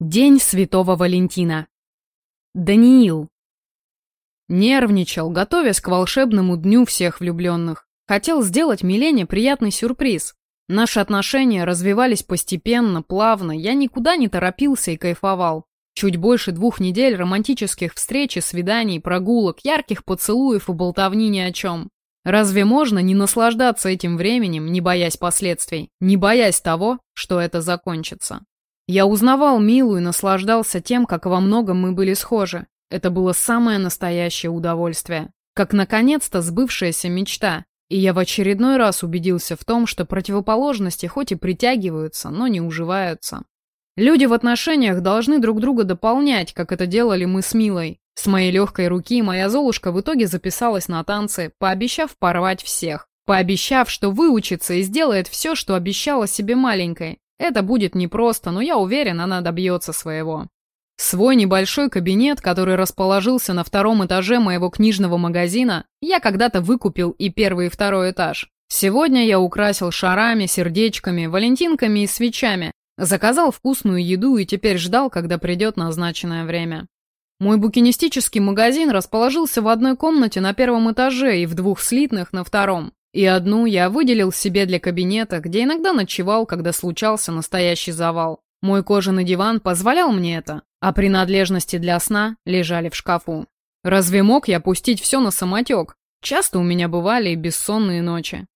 День Святого Валентина. Даниил. Нервничал, готовясь к волшебному дню всех влюбленных. Хотел сделать Милене приятный сюрприз. Наши отношения развивались постепенно, плавно, я никуда не торопился и кайфовал. Чуть больше двух недель романтических встреч и свиданий, прогулок, ярких поцелуев и болтовни ни о чем. Разве можно не наслаждаться этим временем, не боясь последствий, не боясь того, что это закончится? Я узнавал Милу и наслаждался тем, как во многом мы были схожи. Это было самое настоящее удовольствие. Как наконец-то сбывшаяся мечта. И я в очередной раз убедился в том, что противоположности хоть и притягиваются, но не уживаются. Люди в отношениях должны друг друга дополнять, как это делали мы с Милой. С моей легкой руки моя Золушка в итоге записалась на танцы, пообещав порвать всех. Пообещав, что выучится и сделает все, что обещала себе маленькой. Это будет непросто, но я уверен, она добьется своего. Свой небольшой кабинет, который расположился на втором этаже моего книжного магазина, я когда-то выкупил и первый и второй этаж. Сегодня я украсил шарами, сердечками, валентинками и свечами, заказал вкусную еду и теперь ждал, когда придет назначенное время. Мой букинистический магазин расположился в одной комнате на первом этаже и в двух слитных на втором. И одну я выделил себе для кабинета, где иногда ночевал, когда случался настоящий завал. Мой кожаный диван позволял мне это, а принадлежности для сна лежали в шкафу. Разве мог я пустить все на самотек? Часто у меня бывали и бессонные ночи.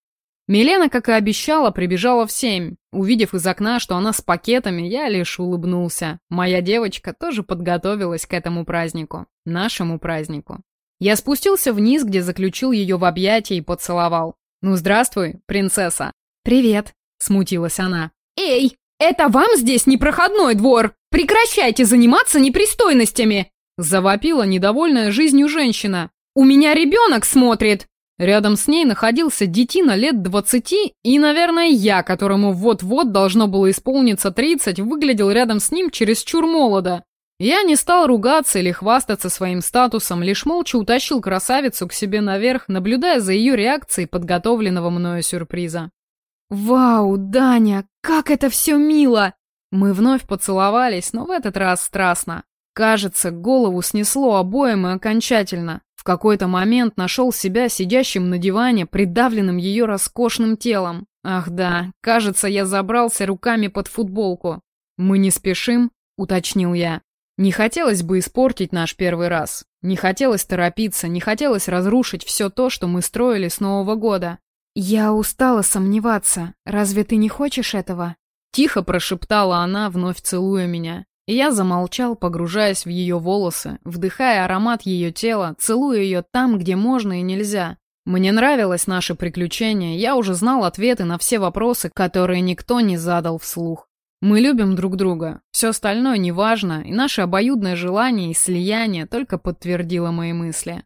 Милена, как и обещала, прибежала в семь. Увидев из окна, что она с пакетами, я лишь улыбнулся. Моя девочка тоже подготовилась к этому празднику. Нашему празднику. Я спустился вниз, где заключил ее в объятия и поцеловал. «Ну, здравствуй, принцесса!» «Привет!» — смутилась она. «Эй, это вам здесь не проходной двор! Прекращайте заниматься непристойностями!» Завопила недовольная жизнью женщина. «У меня ребенок смотрит!» Рядом с ней находился детина лет двадцати, и, наверное, я, которому вот-вот должно было исполниться тридцать, выглядел рядом с ним чересчур молодо. Я не стал ругаться или хвастаться своим статусом, лишь молча утащил красавицу к себе наверх, наблюдая за ее реакцией подготовленного мною сюрприза. «Вау, Даня, как это все мило!» Мы вновь поцеловались, но в этот раз страстно. Кажется, голову снесло обоим и окончательно. В какой-то момент нашел себя сидящим на диване, придавленным ее роскошным телом. Ах да, кажется, я забрался руками под футболку. «Мы не спешим?» — уточнил я. Не хотелось бы испортить наш первый раз. Не хотелось торопиться, не хотелось разрушить все то, что мы строили с Нового года. «Я устала сомневаться. Разве ты не хочешь этого?» Тихо прошептала она, вновь целуя меня. И я замолчал, погружаясь в ее волосы, вдыхая аромат ее тела, целуя ее там, где можно и нельзя. Мне нравилось наше приключение, я уже знал ответы на все вопросы, которые никто не задал вслух. Мы любим друг друга, все остальное неважно, и наше обоюдное желание и слияние только подтвердило мои мысли.